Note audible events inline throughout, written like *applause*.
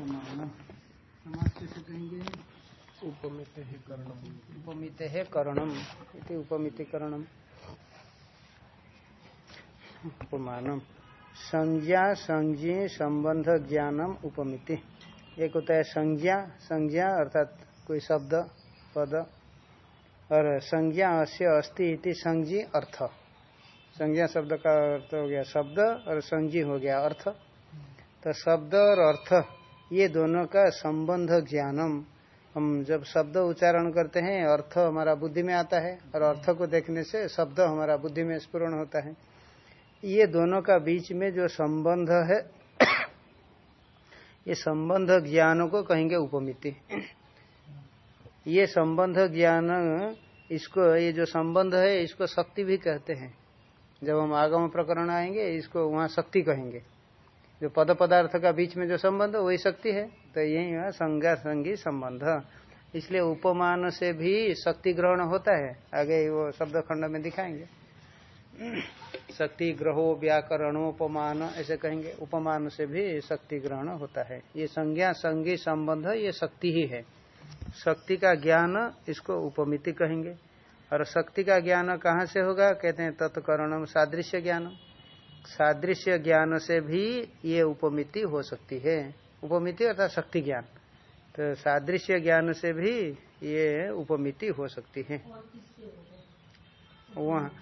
उपमान समाज कैसे कहेंगे उपमित करणम। उपमित है करणम इति उपमितिकरणम। उपमानम। संज्ञा संज्ञे संबंध ज्ञानम उपमिति। एक होता है संज्ञा संज्ञा अर्थात कोई शब्द पद। और संज्ञा अस्य अस्ति इति संज्ञी अर्थ। संज्ञा शब्द का अर्थ हो गया शब्द और संज्ञी हो गया अर्थ। तो शब्द और अर्थ ये दोनों का संबंध ज्ञानम। हम जब शब्द उच्चारण करते हैं, अर्थ हमारा बुद्धि में आता है, और अर्थ को देखने से शब्द हमारा बुद्धि में स्पूर्ण होता है। ये दोनों का बीच में जो संबंध है, ये संबंध ज्ञान को कहेंगे उपमिति। ये संबंध ज्ञान, इसको, ये जो संबंध है, इसको शक्ति भी कहते हैं। जब हम आगम प्रकरण आएँगे, इसको वहाँ शक्ति कहेंगे। जो पद पदार्थ का बीच में जो संबंध, वही शक्ति है। तो यही है संज्ञा संगी संबंध। इसलिए उपमान से भी शक्ति ग्रहण होता है। आगे वो शब्द खंड में दिखाएँगे। शक्ति ग्रहो व्याकरणोपमान, ऐसे कहेंगे। उपमान से भी शक्ति ग्रहण होता है। ये संज्ञा संगी संबंध, ये शक्ति ही है। शक्ति का ज्ञान इसको उपमिति कहेंगे। और शक्ति का ज्ञान कहाँ से होगा? कहते हैं तत्करणम सादृश्य ज्ञान सादृश्य ज्ञान से भी ये उपमिति हो सकती है। उपमिति अर्थात शक्ति ज्ञान। तो सादृश्य ज्ञान से भी ये उपमिति हो सकती है। वहाँ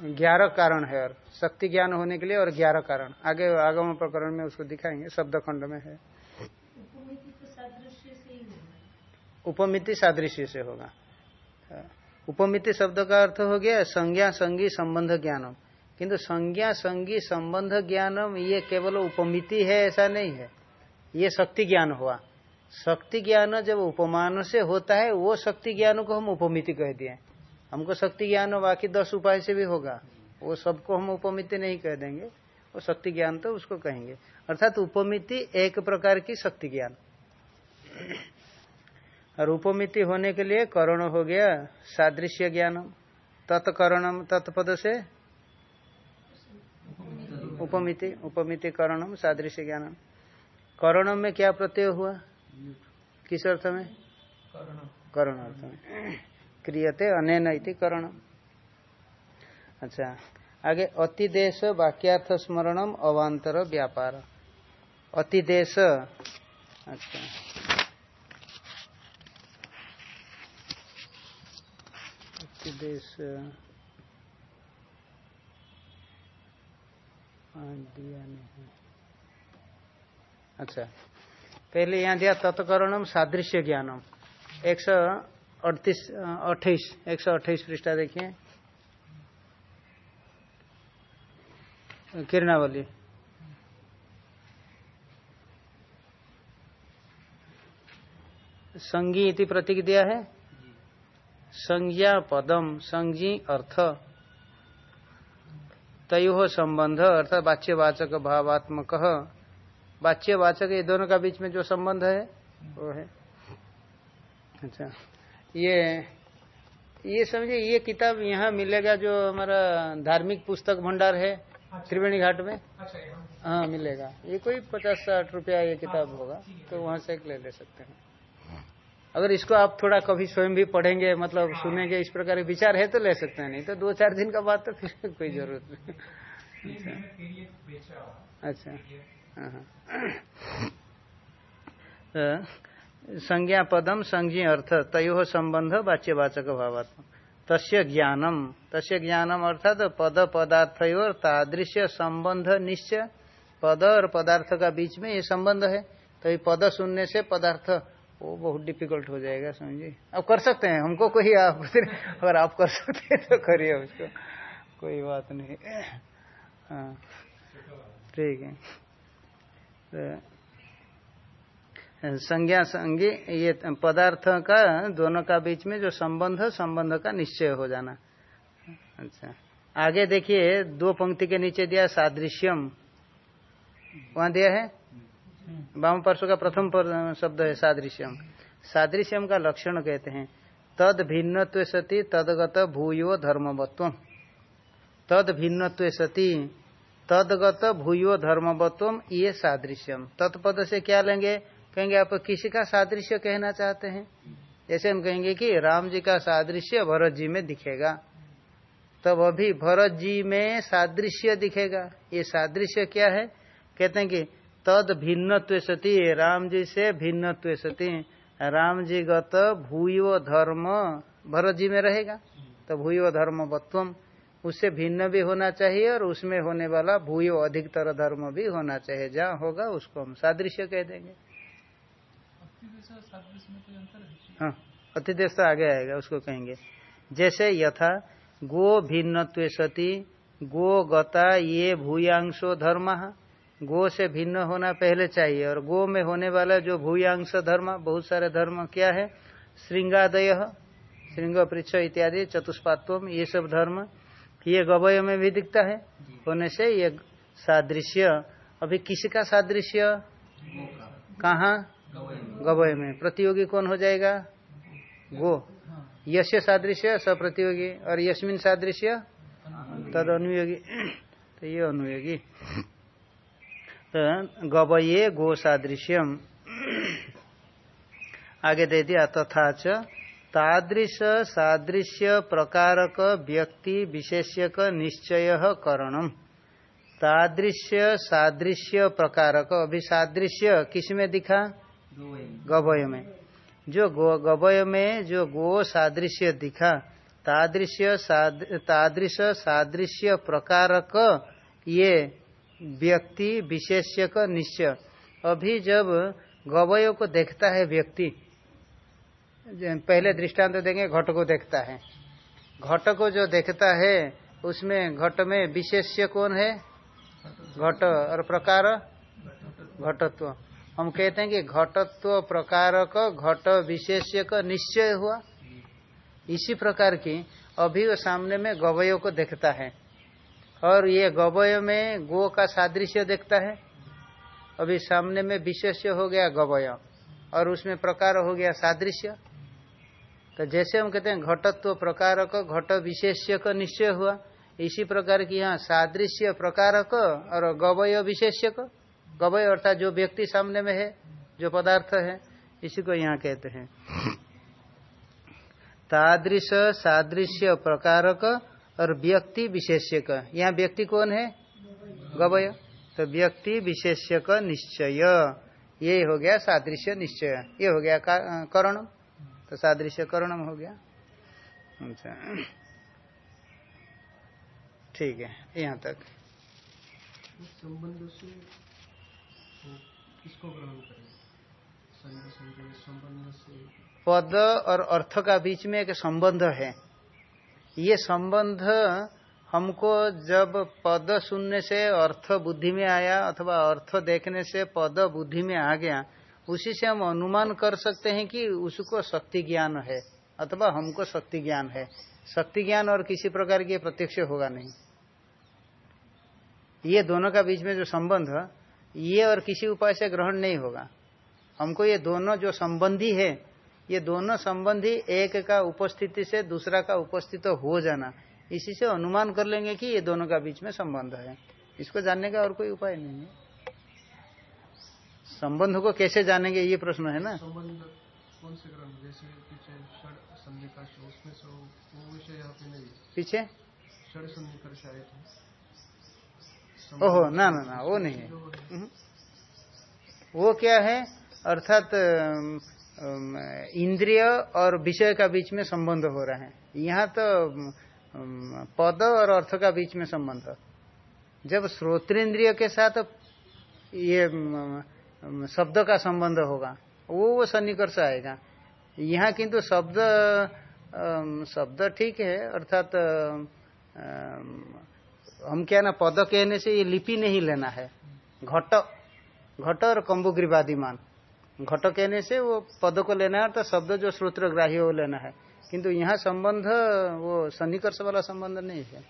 ग्यारह कारण है और शक्ति ज्ञान होने के लिए और ग्यारह कारण। आगे आगम प्रकरण में उसको दिखाएँगे शब्द खंड में है। उपमिति सादृश्य से होगा। उपमिति शब्द का अर्थ हो गया संज्ञा, संगी, संबंध, ज्ञानम। किंतु संज्ञा संगी संबंध ज्ञानम, ये केवल उपमिति है, ऐसा नहीं है। ये शक्ति ज्ञान हुआ। शक्ति ज्ञान जब उपमान से होता है, वो शक्ति ज्ञान को हम उपमिति कह दिए। हमको शक्ति ज्ञान बाकी दस उपाय से भी होगा। वो सबको हम उपमिति नहीं कह देंगे। वो शक्ति ज्ञान तो उसको कहेंगे। अर्थात उपमिति एक प्रकार की शक्ति ज्ञान। और उपमिति होने के लिए करण हो गया, सादृश्य ज्ञानम। तत्करणम, तत्पद से उपमिति उपमिति करणम, सादृश्य ज्ञानम। करणम में क्या प्रत्यय हुआ? किस अर्थ में? करण अर्थ में। क्रियते अनेन इति करण अच्छा आगे अतिदेश वाक्यार्थ स्मरणम अवांतर व्यापार। अतिदेश। अच्छा। अतिदेश। दिया नहीं। अच्छा। पहले यहाँ दिया तत्करणम सादृश्य ज्ञानम। एक सौ अड़तीस, अट्ठाईस, एक सौ अट्ठाईस पृष्ठा देखिए। किरणावली। संगी इति प्रतीक दिया है। संज्ञा पदम, संज्ञी अर्थ। तयो संबंध अर्थात वाच्यवाचक भावात्मक। वाच्यवाचक ये दोनों का बीच में जो संबंध है वो है। अच्छा। ये ये समझे ये किताब यहाँ मिलेगा जो हमारा धार्मिक पुस्तक भंडार है त्रिवेणी घाट में? हाँ मिलेगा। ये कोई पचास साठ रुपया ये किताब होगा तो वहाँ से ले ले सकते हैं। अगर इसको आप थोड़ा कभी स्वयं भी पढ़ेंगे मतलब सुनेंगे इस प्रकार के विचार है तो ले सकते हैं नहीं तो दो चार दिन का बाद तो फिर *laughs* कोई ज़रूरत नहीं। अच्छा। हाँ संज्ञा पदम संज्ञ अर्थ तयो संबंध वाच्यवाचक भावात्मक। तस्य ज्ञानम। तस्य ज्ञानम अर्थात तो पद पदार्थ और तादृश्य संबंध निश्चय। पद और पदार्थ का बीच में ये संबंध है। तो ये पद सुनने से पदार्थ वो बहुत डिफ़िकल्ट हो जाएगा समझिए अब कर सकते हैं, हमको कोई आप *laughs* अगर आप कर सकते हैं तो करिए उसको। कोई बात नहीं। हाँ। ठीक है। तो संज्ञा संज्ञी, ये पदार्थ का, दोनों का बीच में जो संबंध संबंध का निश्चय हो जाना। अच्छा। आगे देखिए, दो पंक्ति के नीचे दिया सादृश्यम। वहाँ दिया है? वाम पार्श्व का प्रथम शब्द है सादृश्यम। सादृश्यम का लक्षण कहते हैं, तद भिन्नत्व सती तदगत भूयो धर्मवत्व। तद भिन्नत्व सती तदगत भूयो धर्मवत्व, ये सादृश्यम। तत्पद से क्या लेंगे? कहेंगे आप किसी का सादृश्य कहना चाहते हैं? जैसे हम कहेंगे कि राम जी का सादृश्य भरत जी में दिखेगा। तब अभी भरत जी में सादृश्य दिखेगा। ये सादृश्य क्या है? कहते हैं कि तद भिन्न सती राम जी से भिन्न सती। राम जी गत भूयो धर्म भरत जी में रहेगा तो भूयो धर्म वत्वम उससे भिन्न भी होना चाहिए और उसमें होने वाला भूयो अधिकतर धर्म भी होना चाहिए। जहाँ होगा उसको हम सादृश्य कह देंगे। हाँ अतिदेश तो आगे आएगा, उसको कहेंगे। जैसे यथा, गो भिन्न सती, गो गता ये भूयांशो धर्म। गो से भिन्न होना पहले चाहिए। और गो में होने वाला जो भूयांश धर्म बहुत सारे धर्म क्या है? श्रृंगादय श्रृंग पृछ इत्यादि चतुष्पात्व ये सब धर्म ये गवय में भी दिखता है। होने से ये सादृश्य। अभी किसी का सादृश्य? कहा? गवय में। प्रतियोगी कौन हो जाएगा? गो। यश सादृश्य सप्रतियोगी। और यशमिन सादृश्य? तद अनुयोगी *clears throat* तो ये अनुयोगी। तो गवये गो सादृश्यम आगे दे दिया, तथा च तादृश सादृश्य प्रकारक व्यक्ति विशेष्यक निश्चय करणम। तादृश्य सादृश्य प्रकारक, अभी सादृश्य किसमें दिखा? गवय में। जो गवय में जो गो सादृश्य दिखा, तादृश्य तादृश सादृश्य प्रकारक ये व्यक्ति विशेष्य का निश्चय। अभी जब गवयों को देखता है व्यक्ति पहले दृष्टांत देंगे, घट को देखता है। घट को जो देखता है, उसमें घट में विशेष्य कौन है? घट। और प्रकार? घटत्व। हम कहते हैं कि घटत्व प्रकार का घट विशेष्य का निश्चय हुआ। इसी प्रकार की अभी वो सामने में गवयों को देखता है। और ये गवय में गो का सादृश्य देखता है। अभी सामने में विशेष्य हो गया गवय, और उसमें प्रकार हो गया सादृश्य। तो जैसे हम कहते हैं घटत्व प्रकार का घट विशेष्य का निश्चय हुआ। इसी प्रकार की यहाँ सादृश्य प्रकार का और गवय विशेष्य का गवय अर्थात जो व्यक्ति सामने में है, जो पदार्थ है, इसी को यहाँ कहते हैं। तादृश सादृश्य प्रकारक और व्यक्ति विशेष्य का यहाँ व्यक्ति कौन है? गवय। तो व्यक्ति विशेष्य का निश्चय। ये हो गया सादृश्य निश्चय। ये हो गया करणम तो सादृश्य करणम हो गया। अच्छा। ठीक है यहाँ तक। संबंध से किसको ग्रहण करें? संबंध से। पद और अर्थ का बीच में एक संबंध है। ये संबंध हमको जब पद सुनने से, अर्थ बुद्धि में आया अथवा अर्थ देखने से पद बुद्धि में आ गया, उसी से हम अनुमान कर सकते हैं कि उसको शक्ति ज्ञान है अथवा हमको शक्ति ज्ञान है। शक्ति ज्ञान और किसी प्रकार की प्रत्यक्ष होगा नहीं। ये दोनों का बीच में जो संबंध है ये और किसी उपाय से ग्रहण नहीं होगा। हमको ये दोनों जो संबंधी है ये दोनों संबंधी एक का उपस्थिति से दूसरा का उपस्थित हो जाना। इसी से अनुमान कर लेंगे कि ये दोनों का बीच में संबंध है। इसको जानने का और कोई उपाय नहीं है। संबंध को कैसे जानेंगे ये प्रश्न है ना? संबंध कौन से ग्रंथ? जैसे पीछे सन्निकर्ष उसमें से वो विषय यहाँ पे नहीं पीछे? षड सन्निकर्ष आए थे ओहो ना ना ना वो नहीं है। वो क्या है? अर्थात इंद्रिय और विषय का बीच में संबंध हो रहा है। यहाँ तो पद और अर्थ का बीच में संबंध। जब श्रोतेन्द्रिय के साथ ये शब्द का संबंध होगा, वो वो सन्निकर्ष आएगा। यहाँ किंतु शब्द शब्द ठीक है, अर्थात हम क्या ना, पद कहने से ये लिपि नहीं लेना है। घट घट और कम्बुग्रीवादिमान घट कहने से वो पद को लेना है तो शब्द जो श्रोत्र ग्राह्य वो लेना है। किंतु यहाँ संबंध, वो सन्निकर्ष वाला संबंध नहीं है।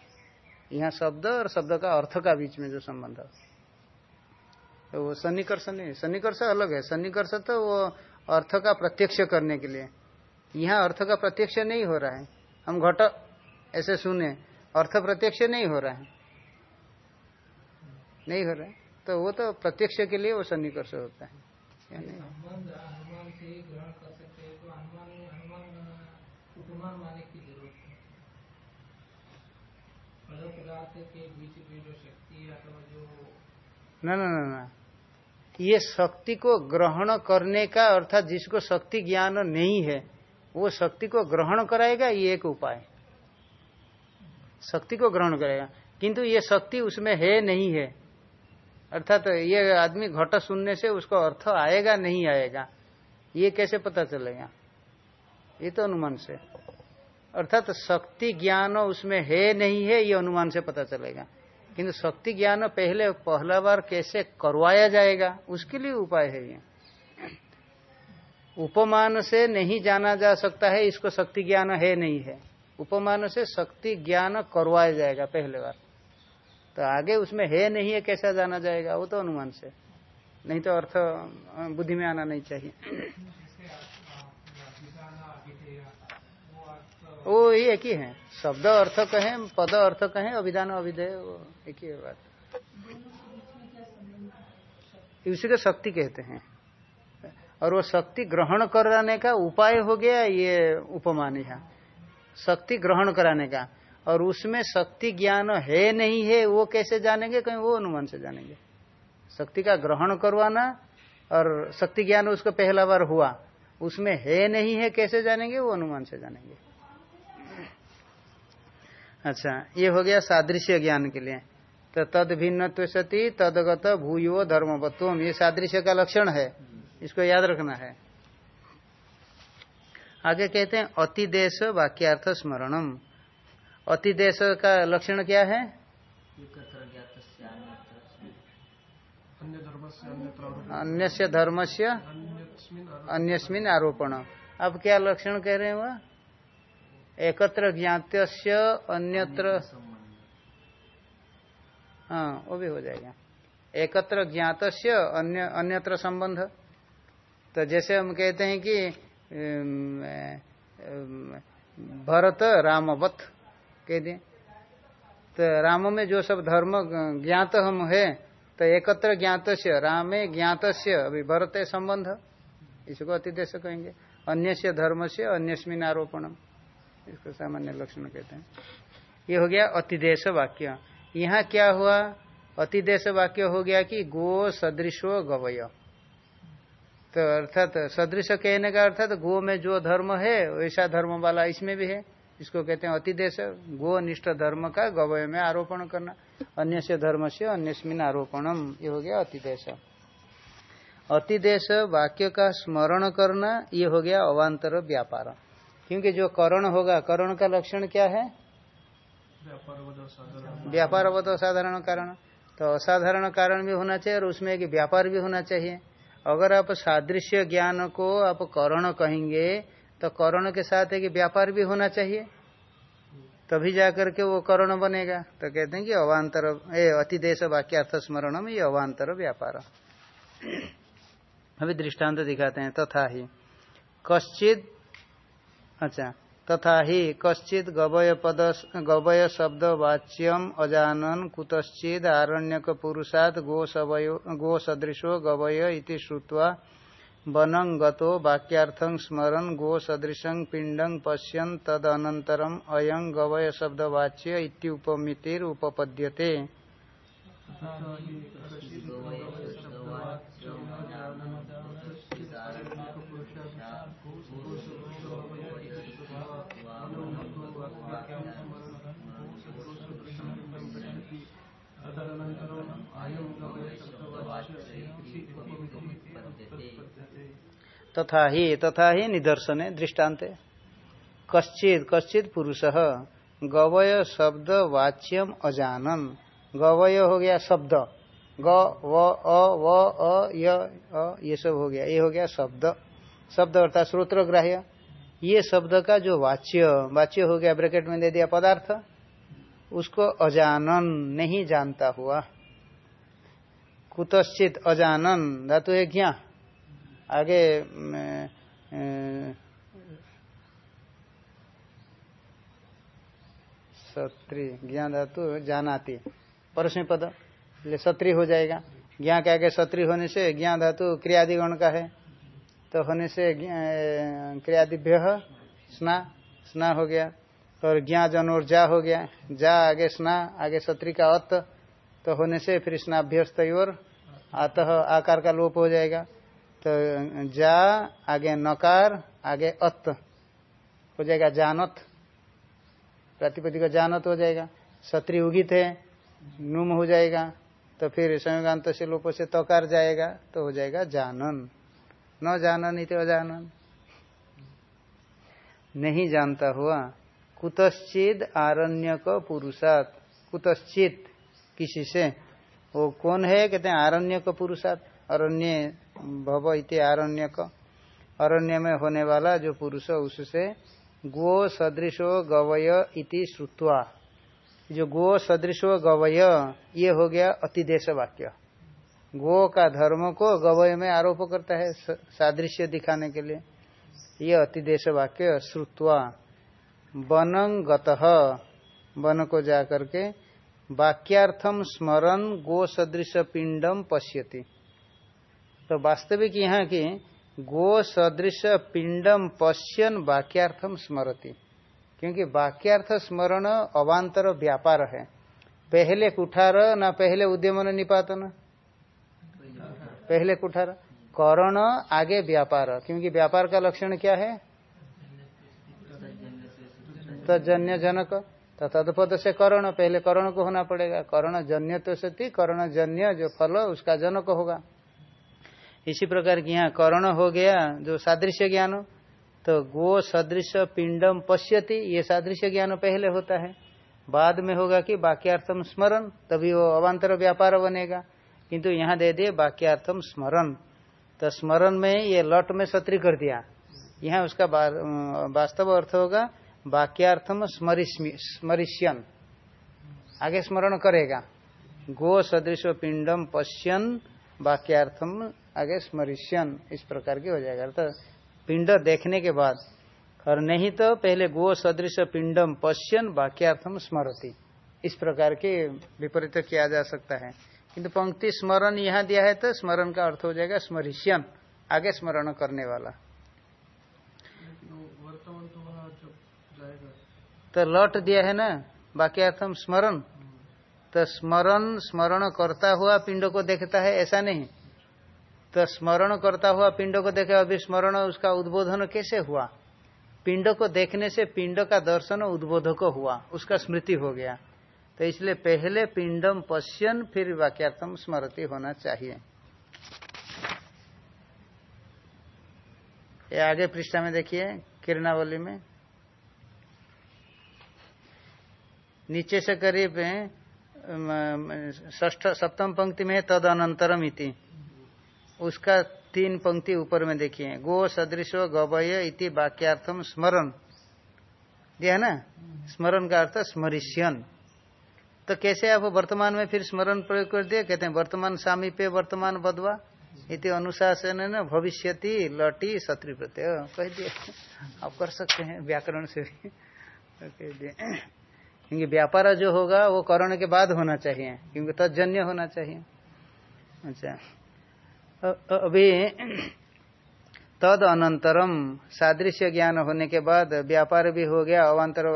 यहाँ शब्द और शब्द का अर्थ का बीच में जो संबंध तो वो सन्निकर्ष नहीं सन्निकर्ष अलग है। सन्निकर्ष तो वो अर्थ का प्रत्यक्ष करने के लिए। यहाँ अर्थ का प्रत्यक्ष नहीं हो रहा है। हम घट ऐसे सुने, अर्थ प्रत्यक्ष नहीं हो रहा है। नहीं हो रहा है। तो वो तो प्रत्यक्ष के लिए वो सन्निकर्ष होता है। न न न ये शक्ति को ग्रहण करने का अर्थात जिसको शक्ति ज्ञान नहीं है वो शक्ति को ग्रहण कराएगा ये एक उपाय। शक्ति को ग्रहण करेगा किंतु ये शक्ति उसमें है नहीं है। अर्थात तो ये आदमी घट सुनने से उसको अर्थ आएगा, नहीं आएगा, ये कैसे पता चलेगा? ये तो अनुमान से। अर्थात तो शक्ति ज्ञान उसमें है, नहीं है, ये अनुमान से पता चलेगा। किंतु शक्ति ज्ञान पहले, पहला बार कैसे करवाया जाएगा, उसके लिए उपाय है ये। उपमान से नहीं जाना जा सकता है, इसको शक्ति ज्ञान है, नहीं है। उपमान से शक्ति ज्ञान करवाया जाएगा, पहले बार। तो आगे उसमें है नहीं है, कैसा जाना जाएगा? वो तो अनुमान से। नहीं तो अर्थ, बुद्धि में आना नहीं चाहिए। वो ही एक ही है। शब्द अर्थ कहें, पद अर्थ कहें, अभिधान अभिधेय एक ही बात। उसी को शक्ति कहते हैं। और वो शक्ति ग्रहण कराने का उपाय हो गया, ये उपमान यहाँ शक्ति ग्रहण कराने का। और उसमें शक्ति ज्ञान है नहीं है, वो कैसे जानेंगे? कहीं वो अनुमान से जानेंगे। शक्ति का ग्रहण करवाना और शक्ति ज्ञान उसको पहला बार हुआ, उसमें है नहीं है, कैसे जानेंगे? वो अनुमान से जानेंगे। अच्छा ये हो गया सादृश्य ज्ञान के लिए। तो तद भिन्न सती, तदगत भूयो धर्मवत्व ये सादृश्य का लक्षण है। इसको याद रखना है। आगे कहते हैं, अतिदेश वाक्यार्थ स्मरणम। अतिदेश का लक्षण क्या है? अन्य धर्म से अन्यस्मिन आरोपण। अब क्या लक्षण कह रहे हैं वह? एकत्र ज्ञात अन्यत्र। हाँ वो भी हो जाएगा। एकत्र ज्ञात अन्य, अन्यत्र संबंध। तो जैसे हम कहते हैं कि भरत रामवत कह दिए। तो राम में जो सब धर्म ज्ञात हम है तो एकत्र ज्ञात से रामे ज्ञात से अभी भरत संबंध। इसको अतिदेश कहेंगे। अन्य से धर्म से अन्यस्मिन आरोपणम। इसको सामान्य लक्षण कहते हैं। ये हो गया अतिदेश वाक्य। यहाँ क्या हुआ? अतिदेश वाक्य हो गया कि गो सदृशो गवय। तो अर्थात सदृश कहने का अर्थात गो में जो धर्म है, वैसा धर्म वाला इसमें भी है। इसको कहते हैं अतिदेश। गो निष्ठ धर्म का गवय में आरोपण करना। अन्य से धर्म से अन्यस्मिन आरोपणम। ये हो गया अतिदेश। अतिदेश वाक्य का स्मरण करना, ये हो गया अवान्तर व्यापार। क्योंकि जो करण होगा, करण का लक्षण क्या है? व्यापार वो तो असाधारण कारण। तो असाधारण कारण भी होना चाहिए और उसमें एक व्यापार भी होना चाहिए। अगर आप सादृश्य ज्ञान को आप करण कहेंगे तो करण के साथ है कि व्यापार भी होना चाहिए। तभी जाकर के वो करण बनेगा। तो कहते हैं कि अवान्तर ए, अतिदेश वाक्यार्थ स्मरण में ये अवान्तर व्यापार। अभी दृष्टांत दिखाते हैं, तथा ही। कश्चित अच्छा तथा ही कश्चित गवय पद, गवय शब्द वाच्यम अजानन कुतश्चिद आरण्यक पुरुषात गो सदृशो गवय इति श्रुत्वा वनं गतो वाक्यार्थं स्मरन् गो सदृशं पिंडं पश्यन् तदनन्तरम् अयं गवय शब्दवाच्य इत्युपमितिरुपपद्यते। तथा ही तथा ही निदर्शन, दृष्टांत। कश्चित कश्चित पुरुष, गवय शब्द वाच्यम अजानन। गवय हो गया शब्द। ग, व, अ व, अ, य, अ, ये सब हो गया। ये हो गया शब्द। शब्द अर्थात श्रोत्रग्राह्य। ये शब्द का जो वाच्य वाच्य हो गया ब्रैकेट में दे दिया पदार्थ, उसको अजानन नहीं जानता हुआ। कुतश्चित अजानन, धातु है ज्ञा आगे सत्री, ज्ञान धातु जानाती। परस्मी पद। सत्री हो जाएगा। ज्ञा के आगे सत्री होने से ज्ञान धातु क्रियादिगण का है। तो होने से क्रियादिभ्य स्ना स्ना हो गया। और ज्ञा जन और जा हो गया। जा, आगे स्ना, आगे सत्री का अत। तो होने से फिर स्नाभ्यस्त और अतः आकार का लोप हो जाएगा। तो जा, आगे नकार, आगे अत। हो जाएगा जानत। प्रतिपति का जानत हो जाएगा। सत्री उगित है, नुम हो जाएगा। तो फिर संयुगांत से लोप से तकार जाएगा तो हो जाएगा जानन। न जानन इत अजानन। नहीं जानता हुआ कुतश्चित को पुरुषात। कुतश्चित, किसी से? वो कौन है? कहते हैं आरण्य को पुरुषात। अरण्य भव इति आरण्य को अरण्य में होने वाला जो पुरुष, उससे गो सदृशो गवय इति श्रुत्वा। जो गो सदृशो गवय, ये हो गया अतिदेश वाक्य गो का धर्म को गवय में आरोप करता है सादृश्य दिखाने के लिए। ये अतिदेश वाक्य श्रुत्वा। वनं गत वन को जाकर के वाक्यार्थम स्मरण गो सदृश पिंडम पश्यति। तो वास्तविक यहाँ की गो सदृश पिंडम पश्यन वाक्यार्थम स्मरति। क्योंकि वाक्यार्थ स्मरण अवांतर व्यापार है। पहले कुठार ना पहले उद्यमन निपातन? पहले कुठार। करण आगे व्यापार। क्योंकि व्यापार का लक्षण क्या है? तजन्य जनक। तो तदपद से करण। पहले करण को होना पड़ेगा। करण जन्य तो सती, करण जन्य जो फल, उसका जनक होगा। इसी प्रकार की यहाँ करण हो गया, जो सादृश्य ज्ञान तो गो सदृश पिंडम पश्यति, ये सादृश्य ज्ञान पहले होता है। बाद में होगा कि बाक्यार्थम स्मरण, तभी वो अवान्तर व्यापार बनेगा। किंतु यहाँ दे दिए बाक्यार्थम स्मरण। तो स्मरण में ये लट में सत्री कर दिया। यहाँ उसका वास्तव अर्थ होगा, वाक्यार्थम स्मरिष्यन। आगे स्मरण करेगा। गो सदृश पिंडम पश्यन, वाक्यार्थम आगे स्मरिष्यन इस प्रकार की हो जाएगा। तो पिंड देखने के बाद और नहीं तो पहले गो सदृश पिंडम पश्यन वाक्यार्थम स्मरति। इस प्रकार के विपरीत किया जा सकता है। किंतु पंक्ति स्मरण यहाँ दिया है तो स्मरण का अर्थ हो जाएगा स्मरिष्यन आगे स्मरण करने वाला। तो लौट दिया है ना बाकी अर्थम स्मरण तो स्मरण स्मरण करता हुआ पिंड को देखता है ऐसा नहीं। तो स्मरण करता हुआ पिंड को देखे, अभी स्मरण उसका उद्बोधन कैसे हुआ? पिंड को देखने से पिंड का दर्शन उद्बोधक हुआ, उसका स्मृति हो गया। तो इसलिए पहले पिंडम पश्यन, फिर वाक्यार्थम स्मृति होना चाहिए। ये आगे पृष्ठा में देखिए, किरणावली में। नीचे से करीब ष्ठ सप्तम पंक्ति में तद अनंतरम इति। उसका तीन पंक्ति ऊपर में देखिए। गो सदृश गवय इति वाक्यार्थम स्मरण दिया ना? स्मरण का अर्थ स्मरिष्यन। तो कैसे आप वर्तमान में फिर स्मरण प्रयोग कर दिए? कहते हैं, वर्तमान सामीप्य, वर्तमान बदवा इति अनुशासन न? भविष्यति, लटी शत्रु प्रत्यय कह दिए। आप कर सकते हैं व्याकरण से भी। तो कह दिए। क्योंकि व्यापार जो होगा, वो करण के बाद होना चाहिए, क्योंकि तजन्य होना चाहिए। अच्छा। अभी तद अनंतरम सादृश्य ज्ञान होने के बाद व्यापार भी हो गया अवान्तर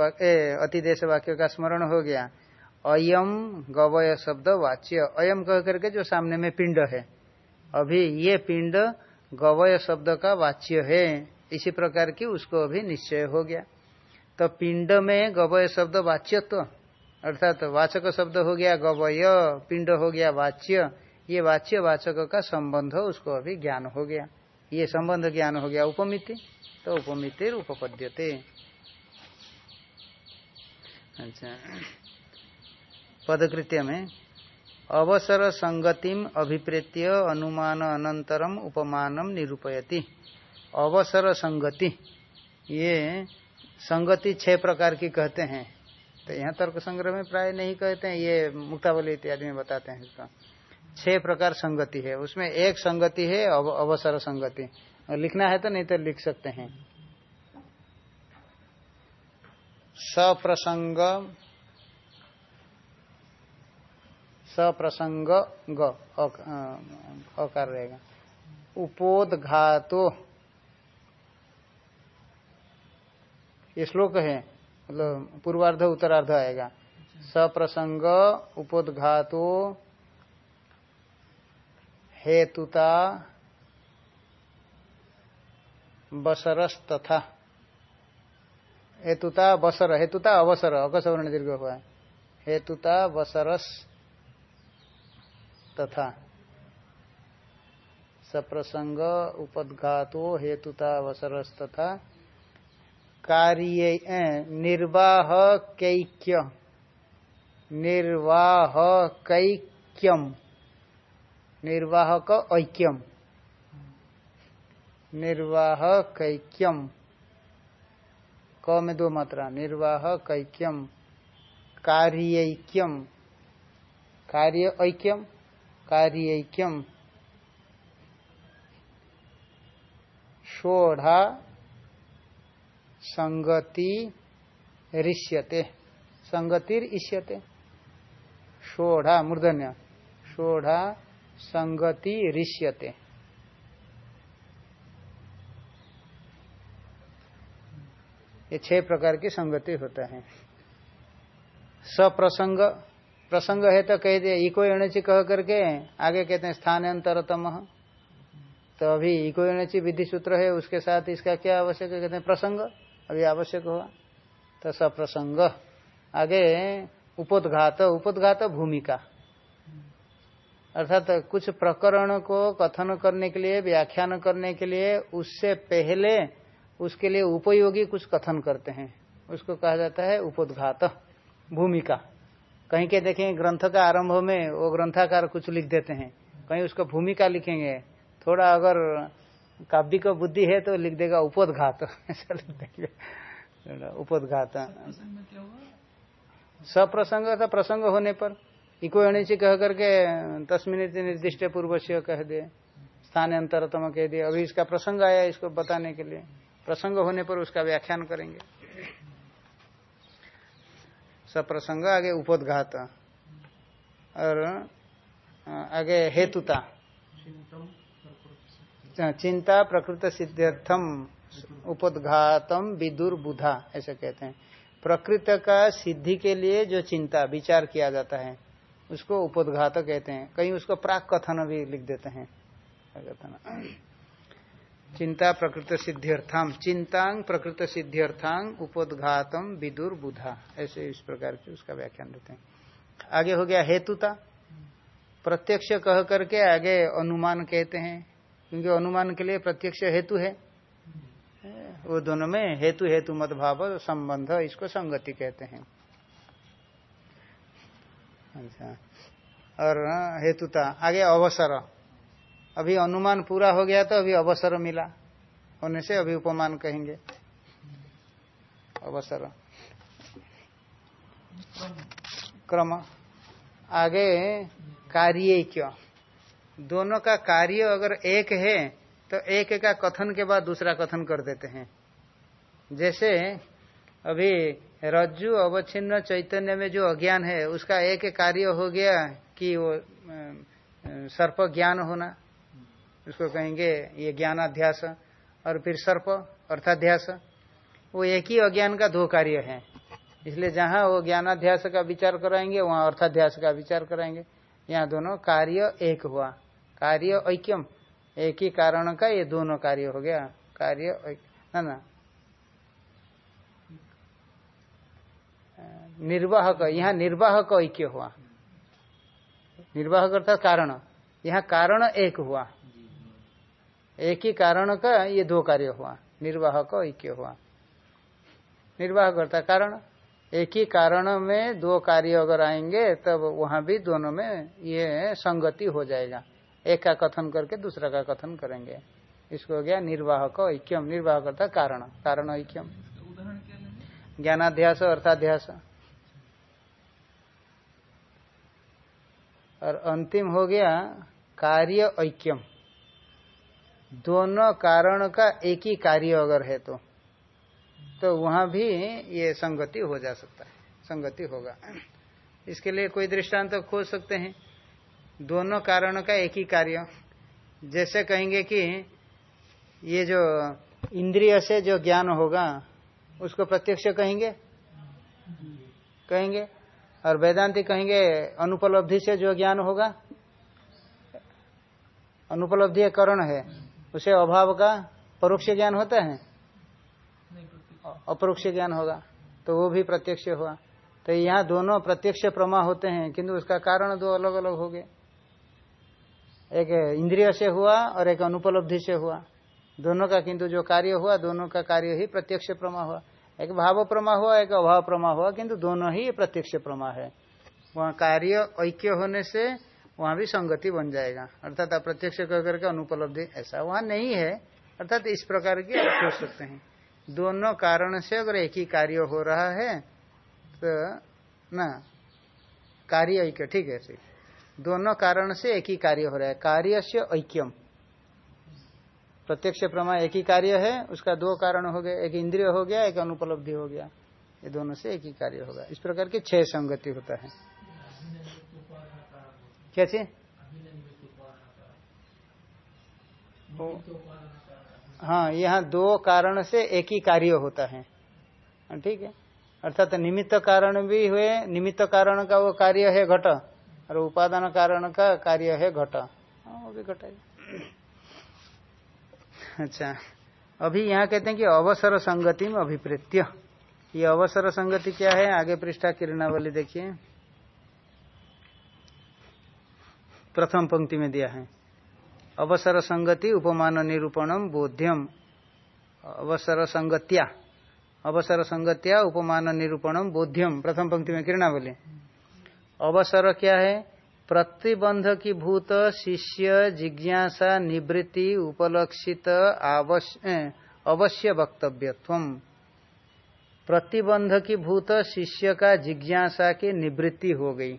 अतिदेश वाक्य का स्मरण हो गया। अयम गवय शब्द वाच्य। अयम कह करके जो सामने में पिंड है। अभी ये पिंड गवय शब्द का वाच्य है। इसी प्रकार की उसको अभी निश्चय हो गया। तो पिंड में गवय शब्द वाच्यत्व, अर्थात तो वाचक शब्द हो गया गवय, पिंड हो गया वाच्य। ये वाच्य वाचक का संबंध उसको अभी ज्ञान हो गया। ये संबंध ज्ञान हो गया उपमिति तो उपमिति उपपद्यते अच्छा। पदकृत्य में, अवसर संगतिम अभिप्रेत्य अनुमान अनंतरम उपमानम निरूपयति। अवसर संगति, ये संगति छह प्रकार की कहते हैं। तो यहाँ तर्क संग्रह में प्राय नहीं कहते हैं, ये मुक्तावली इत्यादि में बताते हैं इसका। छह प्रकार संगति है। उसमें एक संगति है अव, अवसर संगति। लिखना है तो नहीं तो लिख सकते हैं। सप्रसंग सप्रसंग अकार रहेगा। उपोदघातो। ये श्लोक है मतलब पूर्वार्ध उत्तरार्ध आएगा। सप्रसंग उपोदघातो हेतुता बसरस तथा हेतुता बसर, हेतुता अवसर अकसवर्ण दीर्घ हुआ है हेतुता बसरस तथा सप्रसंग उपदघातो हेतुता अवसरस तथा कार्य निर्वाह कैक्य निर्वाह कैक्यम निर्वाहक ऐक्यम। निर्वाह कैक्यम क में दो मात्रा निर्वाह कैक्यम कार्यैक्यम कार्य ऐक्यम कार्यैक्यम षोढ़ा संगति ऋष्यते। संगतिर इष्यते षोढ़ा मूर्धन्य। षोढ़ा संगति ऋष्यते। ये छह प्रकार की संगति होता है। सप्रसंग, प्रसंग है तो कह दिया, इको एणची कह करके आगे कहते हैं, स्थानांतरतम। तो अभी इको एणची विधि सूत्र है, उसके साथ इसका क्या आवश्यक है? कहते हैं, प्रसंग। अभी आवश्यक हुआ। तो सप्रसंग। आगे, उपोदघात उपोदघात भूमिका। अर्थात कुछ प्रकरण को कथन करने के लिए व्याख्यान करने के लिए उससे पहले उसके लिए उपयोगी कुछ कथन करते हैं। उसको कहा जाता है उपोदघात भूमिका। कहीं के देखें ग्रंथ का आरंभ में वो ग्रंथाकार कुछ लिख देते हैं। कहीं उसको भूमिका लिखेंगे थोड़ा अगर काव्य को बुद्धि है तो लिख देगा उपोदघात। *laughs* ऐसा लिख देंगे। *laughs* उपोदघात। प्रसंग सप्रसंग था प्रसंग होने पर। इको एणिची कह करके तस्मिन निर्दिष्ट पूर्व से कह दे, स्थान अंतरतम कह दिए अभी इसका प्रसंग आया इसको बताने के लिए। प्रसंग होने पर उसका व्याख्यान करेंगे। सब प्रसंग आगे उपोदघात। और आगे हेतुता। चिंता प्रकृत सिद्ध्यर्थम, उपोदघातम विदुर बुधा, ऐसे कहते हैं। प्रकृत का सिद्धि के लिए जो चिंता, विचार किया जाता है उसको उपोदघात कहते हैं। कहीं उसको प्राक कथन भी लिख देते हैं। कथन चिंता प्रकृत सिद्ध्यर्थाम। चिंतांग प्रकृत सिद्ध्यर्थांग उपोदघातम विदुर बुधा ऐसे इस प्रकार के उसका व्याख्यान देते हैं। आगे हो गया हेतुता। प्रत्यक्ष कह करके आगे अनुमान कहते हैं। क्योंकि अनुमान के लिए प्रत्यक्ष हेतु है। वो दोनों में हेतु हेतु मत भाव संबंध इसको संगति कहते हैं। अच्छा। और हेतुता आगे अवसर। अभी अनुमान पूरा हो गया तो अभी अवसर मिला। होने से अभी उपमान कहेंगे। अवसर। क्रम। आगे कार्य क्यों? दोनों का कार्य अगर एक है तो एक का कथन के बाद दूसरा कथन कर देते हैं। जैसे अभी रज्जु अवच्छिन्न चैतन्य में जो अज्ञान है, उसका एक कार्य हो गया कि वो सर्प ज्ञान होना। उसको कहेंगे ये ज्ञानाध्यास और फिर सर्प अर्थाध्यास। वो एक ही अज्ञान का दो कार्य है। इसलिए जहाँ वो ज्ञानाध्यास का विचार कराएँगे, वहाँ अर्थाध्यास का विचार कराएँगे। यहाँ दोनों कार्य एक हुआ। कार्य ऐक्यम। एक ही कारण का ये दोनों कार्य हो गया। कार्य ना ना। निर्वाहक, यहाँ निर्वाहक ऐक्य हुआ। निर्वाहक अर्थात कारण। यहाँ कारण एक हुआ। एक ही कारण का ये दो कार्य हुआ। निर्वाहक ऐक्य हुआ। निर्वाहक अर्थात कारण। एक ही कारण में दो कार्य अगर आएँगे, तब वहाँ भी दोनों में ये संगति हो जाएगा। एक का कथन करके दूसरा का कथन करेंगे। इसको हो गया निर्वाहक ऐक्यम। निर्वाहक अर्थात कारण। कारण ऐक्यम। ज्ञानाध्यास, अर्थाध्यास। और अंतिम हो गया कार्य ऐक्यम। दोनों कारण का एक ही कार्य अगर है तो तो वहाँ भी ये संगति हो जा सकता है, संगति होगा। इसके लिए कोई दृष्टांत तो खोज सकते हैं? दोनों कारणों का एक ही कार्य। जैसे कहेंगे कि ये जो इंद्रिय से जो ज्ञान होगा, उसको प्रत्यक्ष कहेंगे? कहेंगे? और वेदांति कहेंगे, अनुपलब्धि से जो ज्ञान होगा, अनुपलब्धि करण है, उसे अभाव का परोक्ष ज्ञान होता है? अपरोक्ष ज्ञान होगा तो वो भी प्रत्यक्ष हुआ। तो यहाँ दोनों प्रत्यक्ष प्रमा होते हैं, किंतु उसका कारण दो अलग अलग हो गए। एक इंद्रिय से हुआ और एक अनुपलब्धि से हुआ। दोनों का किंतु जो कार्य हुआ, दोनों का कार्य ही प्रत्यक्ष प्रमा हुआ। एक भाव प्रमा हुआ, एक अभाव प्रमा हुआ, किंतु दोनों ही प्रत्यक्ष प्रमा है। वहाँ कार्य ऐक्य होने से वहाँ भी संगति बन जाएगा। अर्थात अप्रत्यक्ष करके अनुपलब्धि, ऐसा वहाँ नहीं है। अर्थात इस प्रकार की आप सोच सकते हैं। दोनों कारण से अगर एक ही कार्य हो रहा है तो ना, कार्य ऐक्य, ठीक है ठीक दोनों कारण से एक ही कार्य हो रहा है। कार्य से ऐक्यम। प्रत्यक्ष प्रमा एक ही कार्य है उसका दो कारण हो गए एक इंद्रिय हो गया एक अनुपलब्धि हो गया। ये दोनों से एक ही कार्य होगा। इस प्रकार की छह संगति होता है। क्या चीज़? हाँ यहाँ दो कारण से एक ही कार्य होता है। हाँ, ठीक है। अर्थात निमित्त कारण भी हुए निमित्त कारण का वो कार्य है घट और उपादान कारण का कार्य है घट। हाँ, वो भी घट अच्छा। अभी यहाँ कहते हैं कि अवसर संगति में अभिप्रेत्य। ये अवसर संगति क्या है? आगे पृष्ठा किरणावली देखिए। प्रथम पंक्ति में दिया है। अवसर संगति उपमान निरूपणम बोध्यम। अवसर संगत्या। अवसर संगत्या उपमान निरूपणम बोध्यम। प्रथम पंक्ति में किरणावली। अवसर क्या है? प्रतिबंध की भूत शिष्य, जिज्ञासा, निवृत्ति, उपलक्षित अवश्य वक्तव्यत्व। प्रतिबंध की भूत शिष्य का जिज्ञासा की निवृत्ति हो गई।